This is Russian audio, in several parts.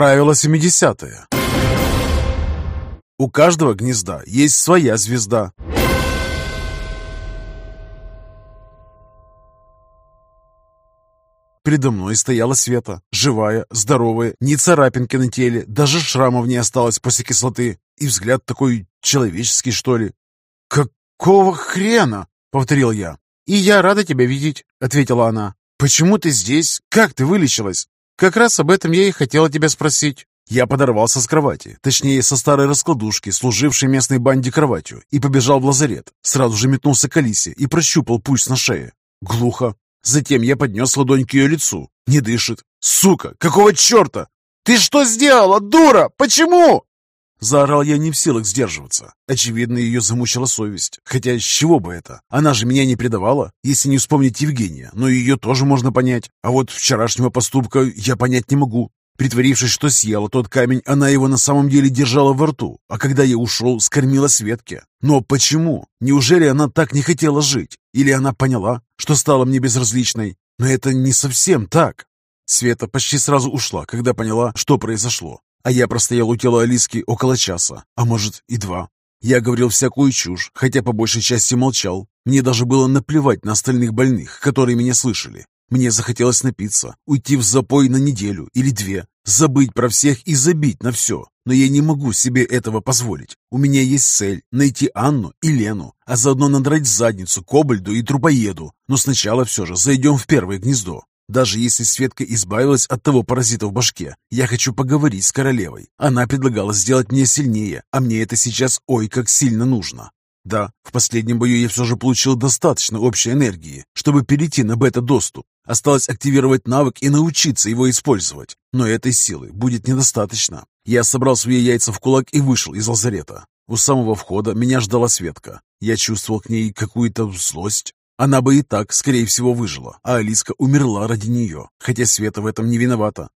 Правило 70 -е. У каждого гнезда есть своя звезда. Передо мной стояла Света, живая, здоровая, ни царапинки на теле, даже шрамов не осталось после кислоты. И взгляд такой человеческий, что ли. «Какого хрена?» — повторил я. «И я рада тебя видеть», — ответила она. «Почему ты здесь? Как ты вылечилась?» «Как раз об этом я и хотела тебя спросить». Я подорвался с кровати, точнее, со старой раскладушки, служившей местной банде кроватью, и побежал в лазарет. Сразу же метнулся к Алисе и прощупал пульс на шее. Глухо. Затем я поднес ладонь к ее лицу. Не дышит. Сука, какого черта? Ты что сделала, дура? Почему? Заорал я не в силах сдерживаться. Очевидно, ее замучила совесть. Хотя с чего бы это? Она же меня не предавала, если не вспомнить Евгения. Но ее тоже можно понять. А вот вчерашнего поступка я понять не могу. Притворившись, что съела тот камень, она его на самом деле держала во рту, а когда я ушел, скормила Светке. Но почему? Неужели она так не хотела жить? Или она поняла, что стала мне безразличной? Но это не совсем так. Света почти сразу ушла, когда поняла, что произошло. А я простоял у тела Алиски около часа, а может и два. Я говорил всякую чушь, хотя по большей части молчал. Мне даже было наплевать на остальных больных, которые меня слышали. Мне захотелось напиться, уйти в запой на неделю или две, забыть про всех и забить на все. Но я не могу себе этого позволить. У меня есть цель – найти Анну и Лену, а заодно надрать задницу Кобальду и Трупоеду. Но сначала все же зайдем в первое гнездо. Даже если Светка избавилась от того паразита в башке, я хочу поговорить с королевой. Она предлагала сделать меня сильнее, а мне это сейчас ой как сильно нужно. Да, в последнем бою я все же получил достаточно общей энергии, чтобы перейти на бета-доступ. Осталось активировать навык и научиться его использовать. Но этой силы будет недостаточно. Я собрал свои яйца в кулак и вышел из лазарета. У самого входа меня ждала Светка. Я чувствовал к ней какую-то злость. Она бы и так, скорее всего, выжила, а Алиска умерла ради нее, хотя Света в этом не виновата.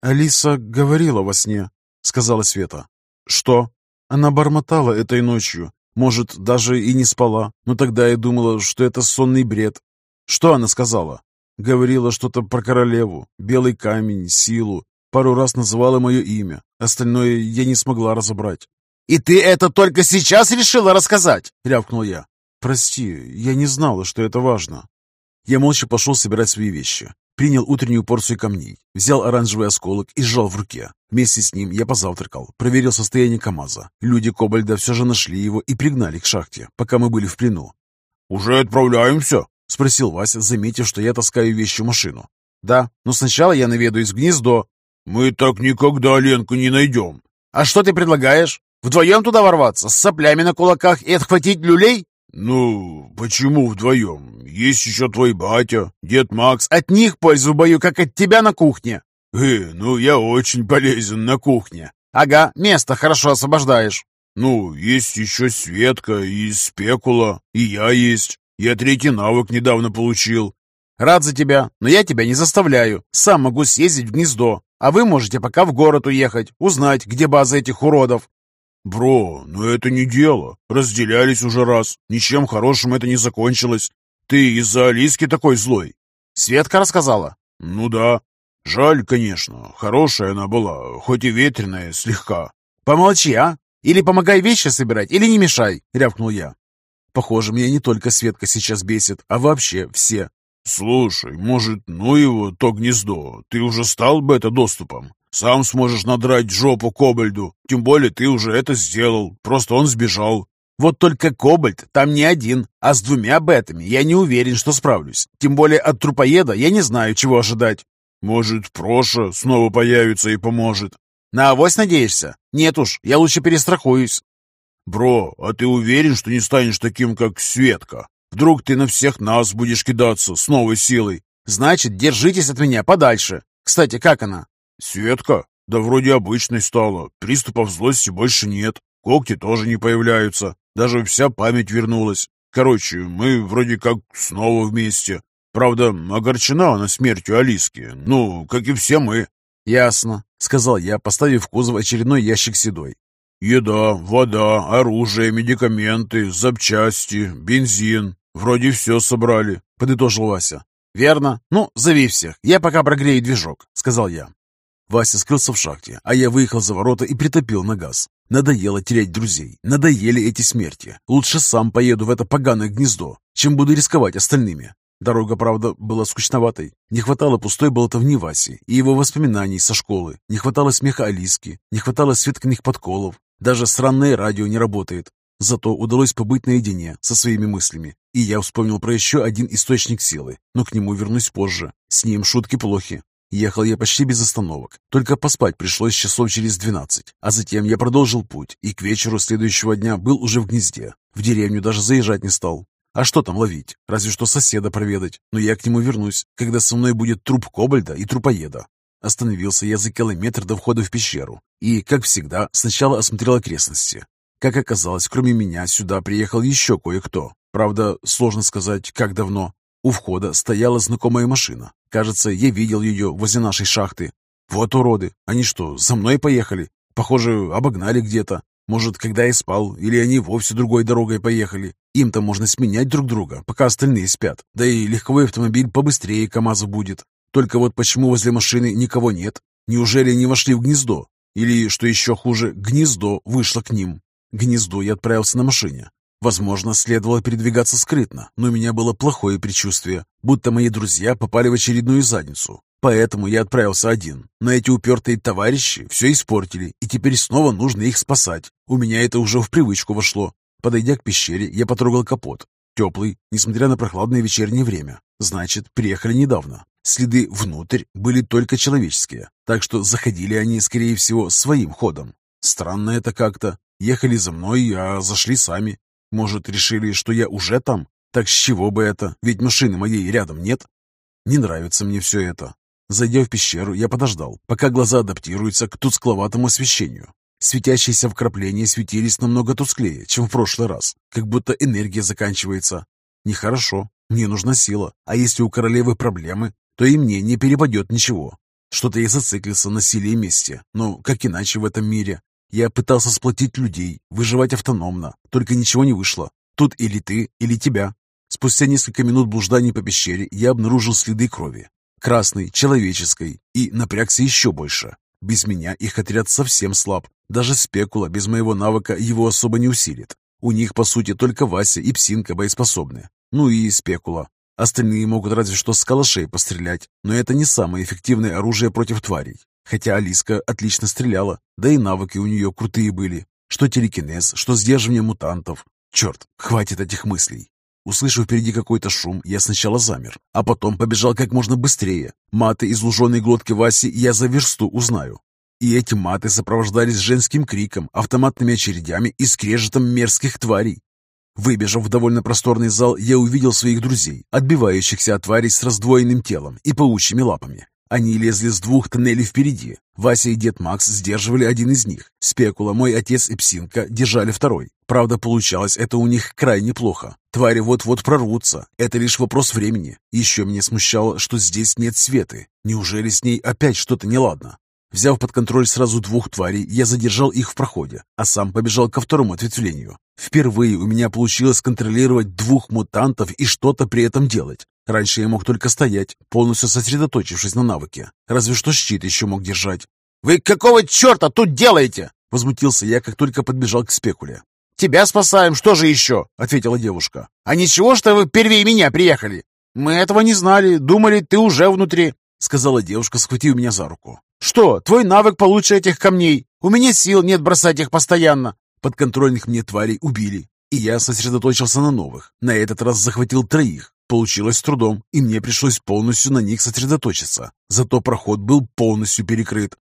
«Алиса говорила во сне», — сказала Света. «Что?» Она бормотала этой ночью. Может, даже и не спала, но тогда я думала, что это сонный бред. Что она сказала? Говорила что-то про королеву, белый камень, силу. Пару раз называла мое имя. Остальное я не смогла разобрать. «И ты это только сейчас решила рассказать?» — рявкнул я. «Прости, я не знала, что это важно». Я молча пошел собирать свои вещи. Принял утреннюю порцию камней, взял оранжевый осколок и сжал в руке. Вместе с ним я позавтракал, проверил состояние КамАЗа. Люди Кобальда все же нашли его и пригнали к шахте, пока мы были в плену. «Уже отправляемся?» — спросил Вася, заметив, что я таскаю вещи в машину. «Да, но сначала я наведаюсь в гнездо». «Мы так никогда Ленку не найдем». «А что ты предлагаешь? Вдвоем туда ворваться, с соплями на кулаках и отхватить люлей?» «Ну, почему вдвоем? Есть еще твой батя, дед Макс. От них пользу бою, как от тебя на кухне». «Э, ну я очень полезен на кухне». «Ага, место хорошо освобождаешь». «Ну, есть еще Светка и Спекула, и я есть. Я третий навык недавно получил». «Рад за тебя, но я тебя не заставляю. Сам могу съездить в гнездо, а вы можете пока в город уехать, узнать, где база этих уродов. «Бро, ну это не дело. Разделялись уже раз. Ничем хорошим это не закончилось. Ты из-за Алиски такой злой?» «Светка рассказала?» «Ну да. Жаль, конечно. Хорошая она была, хоть и ветреная слегка». «Помолчи, а? Или помогай вещи собирать, или не мешай!» — рявкнул я. «Похоже, меня не только Светка сейчас бесит, а вообще все». «Слушай, может, ну его, то гнездо, ты уже стал бета-доступом?» Сам сможешь надрать жопу Кобальду. Тем более ты уже это сделал. Просто он сбежал. Вот только Кобальт там не один, а с двумя бетами я не уверен, что справлюсь. Тем более от трупоеда я не знаю, чего ожидать. Может, Проша снова появится и поможет. На авось надеешься? Нет уж, я лучше перестрахуюсь. Бро, а ты уверен, что не станешь таким, как Светка? Вдруг ты на всех нас будешь кидаться с новой силой? Значит, держитесь от меня подальше. Кстати, как она? «Светка? Да вроде обычной стала. Приступов злости больше нет. Когти тоже не появляются. Даже вся память вернулась. Короче, мы вроде как снова вместе. Правда, огорчена она смертью Алиски. Ну, как и все мы». «Ясно», — сказал я, поставив в кузов очередной ящик седой. «Еда, вода, оружие, медикаменты, запчасти, бензин. Вроде все собрали», — подытожил Вася. «Верно. Ну, зови всех. Я пока прогрею движок», — сказал я. Вася скрылся в шахте, а я выехал за ворота и притопил на газ. Надоело терять друзей, надоели эти смерти. Лучше сам поеду в это поганое гнездо, чем буду рисковать остальными. Дорога, правда, была скучноватой. Не хватало пустой болтовни Васи и его воспоминаний со школы. Не хватало смеха Алиски, не хватало Светкиных подколов. Даже странное радио не работает. Зато удалось побыть наедине со своими мыслями. И я вспомнил про еще один источник силы, но к нему вернусь позже. С ним шутки плохи. Ехал я почти без остановок, только поспать пришлось часов через двенадцать. А затем я продолжил путь, и к вечеру следующего дня был уже в гнезде. В деревню даже заезжать не стал. А что там ловить? Разве что соседа проведать. Но я к нему вернусь, когда со мной будет труп кобальда и трупоеда. Остановился я за километр до входа в пещеру и, как всегда, сначала осмотрел окрестности. Как оказалось, кроме меня сюда приехал еще кое-кто. Правда, сложно сказать, как давно. У входа стояла знакомая машина. Кажется, я видел ее возле нашей шахты. Вот уроды. Они что, за мной поехали? Похоже, обогнали где-то. Может, когда я спал, или они вовсе другой дорогой поехали. Им-то можно сменять друг друга, пока остальные спят. Да и легковой автомобиль побыстрее КамАЗа будет. Только вот почему возле машины никого нет? Неужели они вошли в гнездо? Или, что еще хуже, гнездо вышло к ним? Гнездо я отправился на машине. Возможно, следовало передвигаться скрытно, но у меня было плохое предчувствие, будто мои друзья попали в очередную задницу. Поэтому я отправился один. Но эти упертые товарищи все испортили, и теперь снова нужно их спасать. У меня это уже в привычку вошло. Подойдя к пещере, я потрогал капот. Теплый, несмотря на прохладное вечернее время. Значит, приехали недавно. Следы внутрь были только человеческие, так что заходили они, скорее всего, своим ходом. Странно это как-то. Ехали за мной, а зашли сами. Может, решили, что я уже там? Так с чего бы это? Ведь машины моей рядом нет. Не нравится мне все это. Зайдя в пещеру, я подождал, пока глаза адаптируются к тускловатому освещению. Светящиеся вкрапления светились намного тусклее, чем в прошлый раз, как будто энергия заканчивается. Нехорошо, мне нужна сила, а если у королевы проблемы, то и мне не перепадет ничего. Что-то я зациклился на силе и месте, но как иначе в этом мире? Я пытался сплотить людей, выживать автономно, только ничего не вышло. Тут или ты, или тебя. Спустя несколько минут блужданий по пещере я обнаружил следы крови. Красной, человеческой, и напрягся еще больше. Без меня их отряд совсем слаб. Даже спекула без моего навыка его особо не усилит. У них, по сути, только Вася и Псинка боеспособны. Ну и спекула. Остальные могут разве что с калашей пострелять, но это не самое эффективное оружие против тварей. Хотя Алиска отлично стреляла, да и навыки у нее крутые были. Что телекинез, что сдерживание мутантов. Черт, хватит этих мыслей. Услышав впереди какой-то шум, я сначала замер, а потом побежал как можно быстрее. Маты из луженой глотки Васи я за версту узнаю. И эти маты сопровождались женским криком, автоматными очередями и скрежетом мерзких тварей. Выбежав в довольно просторный зал, я увидел своих друзей, отбивающихся от тварей с раздвоенным телом и паучьими лапами. Они лезли с двух тоннелей впереди. Вася и дед Макс сдерживали один из них. Спекула, мой отец и Псинка держали второй. Правда, получалось это у них крайне плохо. Твари вот-вот прорвутся. Это лишь вопрос времени. Еще меня смущало, что здесь нет Светы. Неужели с ней опять что-то неладно? Взяв под контроль сразу двух тварей, я задержал их в проходе, а сам побежал ко второму ответвлению. Впервые у меня получилось контролировать двух мутантов и что-то при этом делать. Раньше я мог только стоять, полностью сосредоточившись на навыке. Разве что щит еще мог держать. «Вы какого черта тут делаете?» Возмутился я, как только подбежал к спекуле. «Тебя спасаем, что же еще?» — ответила девушка. «А ничего, что вы первее меня приехали?» «Мы этого не знали, думали, ты уже внутри», — сказала девушка, схватив меня за руку. «Что, твой навык получше этих камней? У меня сил нет бросать их постоянно». Подконтрольных мне тварей убили, и я сосредоточился на новых. На этот раз захватил троих. Получилось с трудом, и мне пришлось полностью на них сосредоточиться. Зато проход был полностью перекрыт.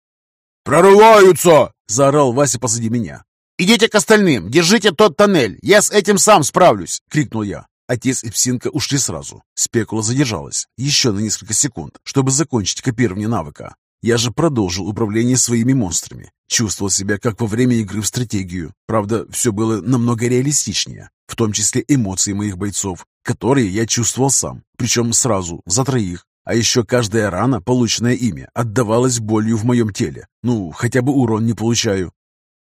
«Прорываются!» — заорал Вася позади меня. «Идите к остальным, держите тот тоннель, я с этим сам справлюсь!» — крикнул я. Отец и Псинка ушли сразу. Спекула задержалась еще на несколько секунд, чтобы закончить копирование навыка. Я же продолжил управление своими монстрами. Чувствовал себя как во время игры в стратегию. Правда, все было намного реалистичнее, в том числе эмоции моих бойцов, которые я чувствовал сам, причем сразу, за троих. А еще каждая рана, полученная ими, отдавалась болью в моем теле. Ну, хотя бы урон не получаю.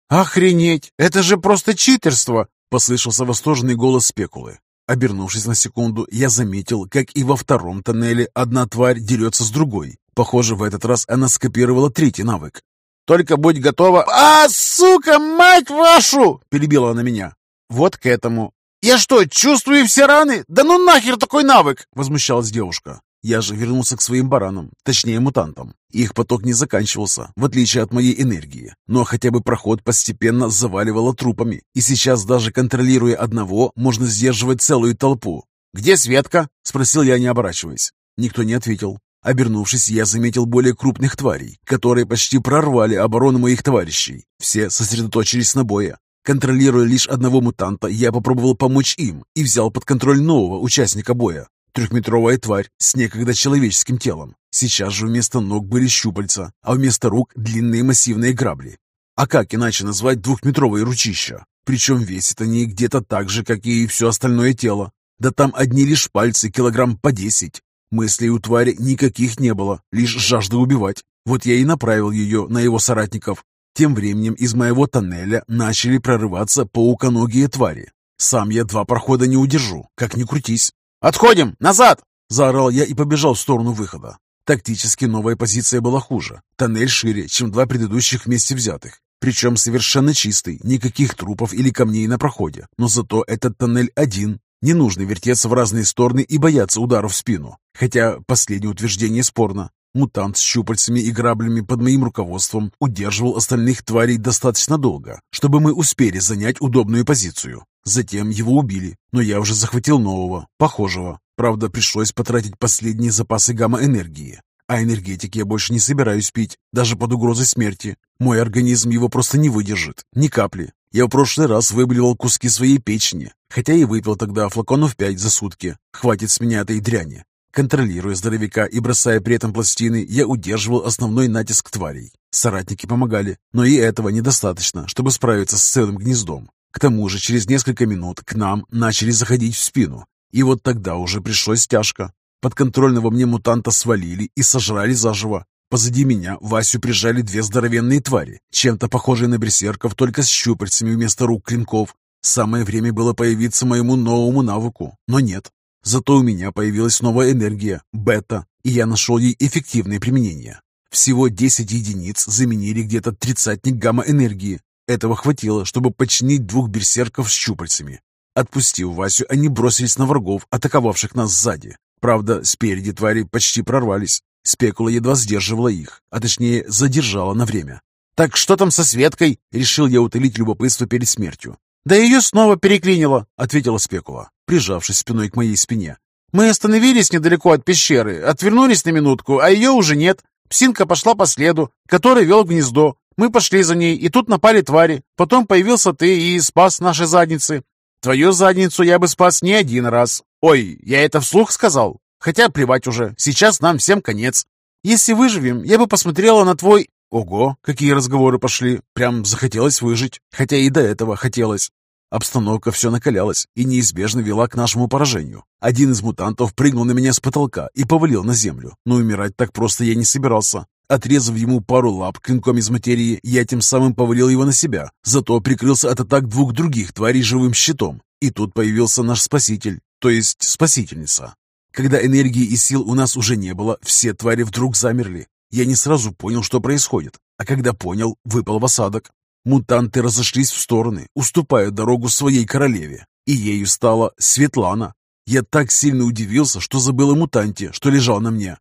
«Охренеть! Это же просто читерство!» — послышался восторженный голос спекулы. Обернувшись на секунду, я заметил, как и во втором тоннеле одна тварь дерется с другой, Похоже, в этот раз она скопировала третий навык. «Только будь готова...» «А, сука, мать вашу!» — перебила она меня. «Вот к этому. Я что, чувствую все раны? Да ну нахер такой навык!» — возмущалась девушка. Я же вернулся к своим баранам, точнее мутантам. Их поток не заканчивался, в отличие от моей энергии, но хотя бы проход постепенно заваливало трупами, и сейчас даже контролируя одного, можно сдерживать целую толпу. «Где Светка?» – спросил я, не оборачиваясь. Никто не ответил. Обернувшись, я заметил более крупных тварей, которые почти прорвали оборону моих товарищей. Все сосредоточились на бое. Контролируя лишь одного мутанта, я попробовал помочь им и взял под контроль нового участника боя. Трехметровая тварь с некогда человеческим телом. Сейчас же вместо ног были щупальца, а вместо рук длинные массивные грабли. А как иначе назвать двухметровые ручища? Причем весят они где-то так же, как и все остальное тело. Да там одни лишь пальцы килограмм по десять. Мыслей у твари никаких не было, лишь жажда убивать. Вот я и направил ее на его соратников. Тем временем из моего тоннеля начали прорываться пауконогие твари. Сам я два прохода не удержу, как ни крутись. «Отходим! Назад!» – заорал я и побежал в сторону выхода. Тактически новая позиция была хуже. Тоннель шире, чем два предыдущих вместе взятых. Причем совершенно чистый, никаких трупов или камней на проходе. Но зато этот тоннель один. Не нужно вертеться в разные стороны и бояться ударов в спину. Хотя последнее утверждение спорно. Мутант с щупальцами и граблями под моим руководством удерживал остальных тварей достаточно долго, чтобы мы успели занять удобную позицию. Затем его убили, но я уже захватил нового, похожего. Правда, пришлось потратить последние запасы гамма-энергии. А энергетик я больше не собираюсь пить, даже под угрозой смерти. Мой организм его просто не выдержит, ни капли. Я в прошлый раз выблевал куски своей печени, хотя и выпил тогда флаконов пять за сутки. Хватит с меня этой дряни. Контролируя здоровяка и бросая при этом пластины, я удерживал основной натиск тварей. Соратники помогали, но и этого недостаточно, чтобы справиться с целым гнездом. К тому же через несколько минут к нам начали заходить в спину. И вот тогда уже пришлось тяжко. Подконтрольного мне мутанта свалили и сожрали заживо. Позади меня Васю прижали две здоровенные твари, чем-то похожие на берсерков, только с щупальцами вместо рук клинков. Самое время было появиться моему новому навыку, но нет. Зато у меня появилась новая энергия, бета, и я нашел ей эффективное применение. Всего 10 единиц заменили где-то тридцатник гамма-энергии, этого хватило, чтобы починить двух берсерков с щупальцами. Отпустив Васю, они бросились на врагов, атаковавших нас сзади. Правда, спереди твари почти прорвались. Спекула едва сдерживала их, а точнее задержала на время. «Так что там со Светкой?» — решил я утолить любопытство перед смертью. «Да ее снова переклинило», — ответила Спекула, прижавшись спиной к моей спине. «Мы остановились недалеко от пещеры, отвернулись на минутку, а ее уже нет. Псинка пошла по следу, который вел гнездо. Мы пошли за ней, и тут напали твари. Потом появился ты и спас наши задницы. Твою задницу я бы спас не один раз. Ой, я это вслух сказал? Хотя плевать уже, сейчас нам всем конец. Если выживем, я бы посмотрела на твой... Ого, какие разговоры пошли. Прям захотелось выжить. Хотя и до этого хотелось. Обстановка все накалялась и неизбежно вела к нашему поражению. Один из мутантов прыгнул на меня с потолка и повалил на землю. Но умирать так просто я не собирался. Отрезав ему пару лап клинком из материи, я тем самым повалил его на себя, зато прикрылся от атак двух других тварей живым щитом. И тут появился наш спаситель, то есть спасительница. Когда энергии и сил у нас уже не было, все твари вдруг замерли. Я не сразу понял, что происходит, а когда понял, выпал в осадок. Мутанты разошлись в стороны, уступая дорогу своей королеве, и ею стала Светлана. Я так сильно удивился, что забыл о мутанте, что лежал на мне.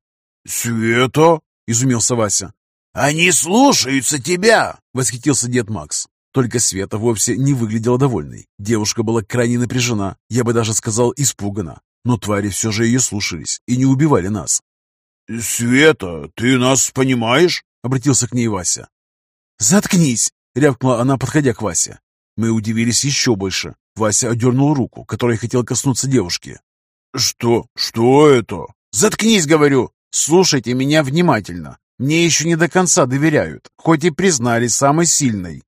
«Света?» изумился Вася. «Они слушаются тебя!» — восхитился дед Макс. Только Света вовсе не выглядела довольной. Девушка была крайне напряжена, я бы даже сказал, испугана. Но твари все же ее слушались и не убивали нас. «Света, ты нас понимаешь?» — обратился к ней Вася. «Заткнись!» — рявкнула она, подходя к Васе. Мы удивились еще больше. Вася одернул руку, которой хотел коснуться девушки. «Что? Что это?» «Заткнись, говорю! Слушайте меня внимательно. Мне еще не до конца доверяют, хоть и признали самой сильной.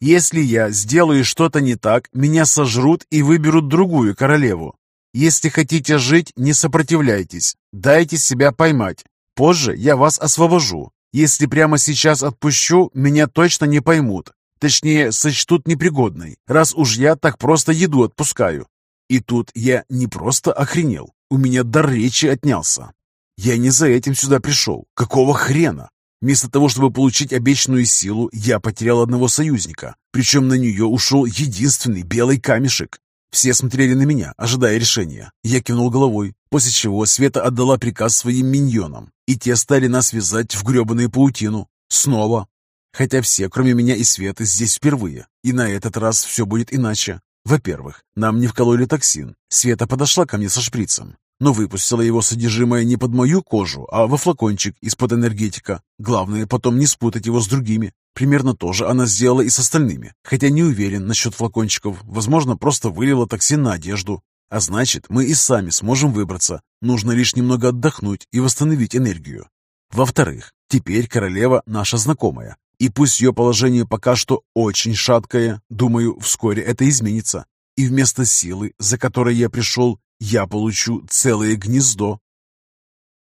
Если я сделаю что-то не так, меня сожрут и выберут другую королеву. Если хотите жить, не сопротивляйтесь. Дайте себя поймать. Позже я вас освобожу. Если прямо сейчас отпущу, меня точно не поймут. Точнее, сочтут непригодной, раз уж я так просто еду отпускаю. И тут я не просто охренел, у меня дар речи отнялся. Я не за этим сюда пришел. Какого хрена? Вместо того, чтобы получить обещанную силу, я потерял одного союзника. Причем на нее ушел единственный белый камешек. Все смотрели на меня, ожидая решения. Я кивнул головой, после чего Света отдала приказ своим миньонам, и те стали нас вязать в гребаную паутину. Снова. Хотя все, кроме меня и Светы, здесь впервые. И на этот раз все будет иначе. Во-первых, нам не вкололи токсин. Света подошла ко мне со шприцем, но выпустила его содержимое не под мою кожу, а во флакончик из-под энергетика. Главное, потом не спутать его с другими. Примерно то же она сделала и с остальными, хотя не уверен насчет флакончиков. Возможно, просто вылила токсин на одежду. А значит, мы и сами сможем выбраться. Нужно лишь немного отдохнуть и восстановить энергию. Во-вторых, теперь королева наша знакомая. И пусть ее положение пока что очень шаткое, думаю, вскоре это изменится. И вместо силы, за которой я пришел, я получу целое гнездо.